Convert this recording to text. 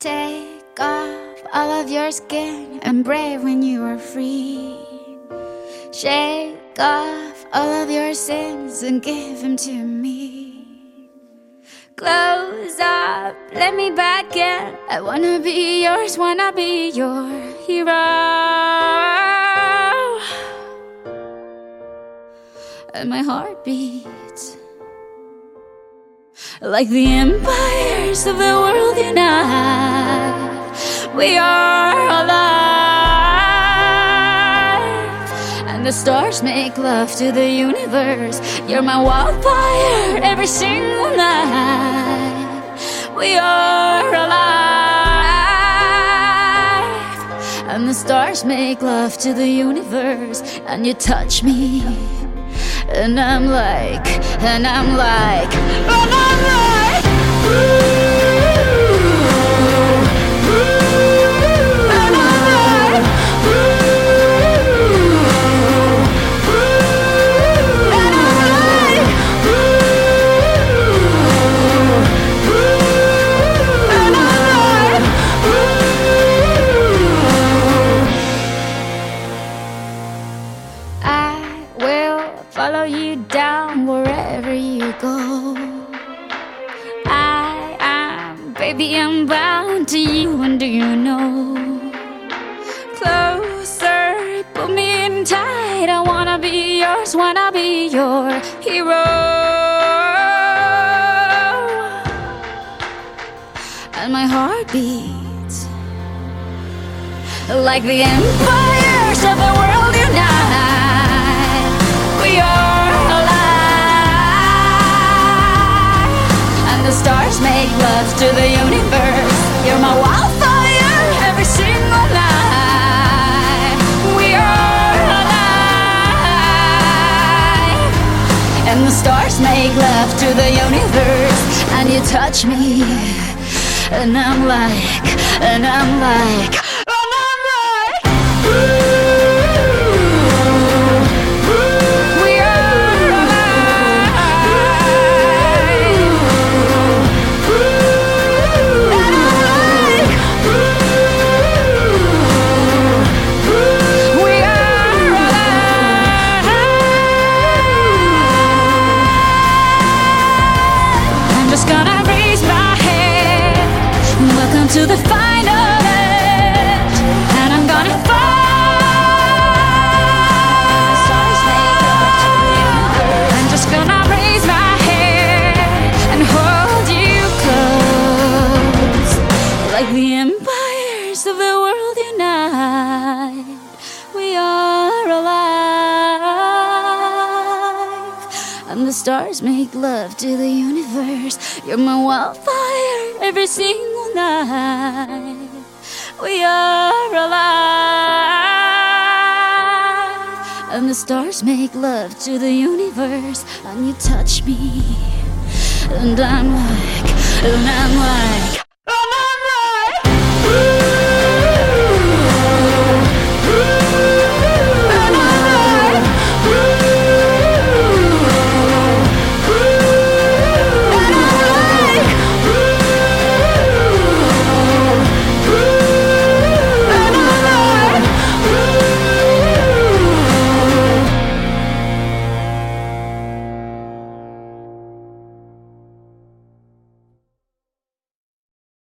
Take off all of your skin and brave when you are free. Shake off all of your sins and give them to me. Close up, let me back in. I wanna be yours, wanna be your hero. And my heart beats like the empires of the world unite. We are alive, and the stars make love to the universe. You're my wildfire every single night. We are alive, and the stars make love to the universe, and you touch me. And I'm like, and I'm like, and I'm like, and follow you down wherever you go. I am, baby, I'm bound to you, and do you know? Closer, put me in tight. I wanna be yours, wanna be your hero. And my heart beats like the empires of the world to the universe. You're my wildfire every single night. We are alive, and the stars make love to the universe, and you touch me, and I'm like, and I'm like. To the final edge, and I'm gonna fall. I'm just gonna raise my head and hold you close, like the empires of the world unite. We are alive, and the stars make love to the universe. You're my wildfire every single We are alive, and the stars make love to the universe, and you touch me, and I'm like, and I'm like.